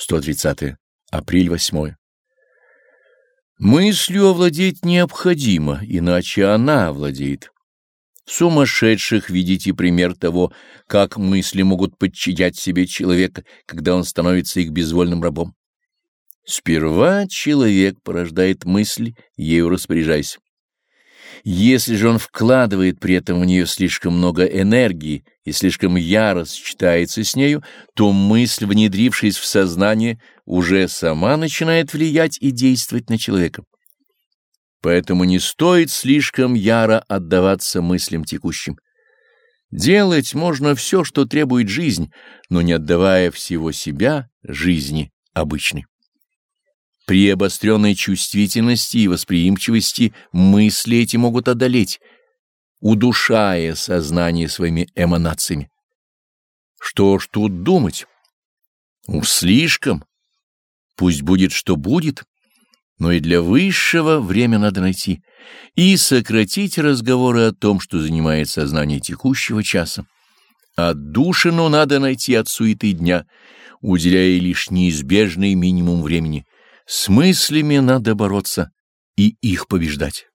130. Апрель 8. Мыслью овладеть необходимо, иначе она овладеет. Сумасшедших видите пример того, как мысли могут подчинять себе человека, когда он становится их безвольным рабом. Сперва человек порождает мысль, ею распоряжайся. Если же он вкладывает при этом в нее слишком много энергии и слишком яро сочетается с нею, то мысль, внедрившись в сознание, уже сама начинает влиять и действовать на человека. Поэтому не стоит слишком яро отдаваться мыслям текущим. Делать можно все, что требует жизнь, но не отдавая всего себя жизни обычной. При обостренной чувствительности и восприимчивости мысли эти могут одолеть, удушая сознание своими эманациями. Что ж тут думать? Уж слишком. Пусть будет, что будет, но и для высшего время надо найти и сократить разговоры о том, что занимает сознание текущего часа. Отдушину надо найти от суеты дня, уделяя лишь неизбежный минимум времени — с мыслями надо бороться и их побеждать.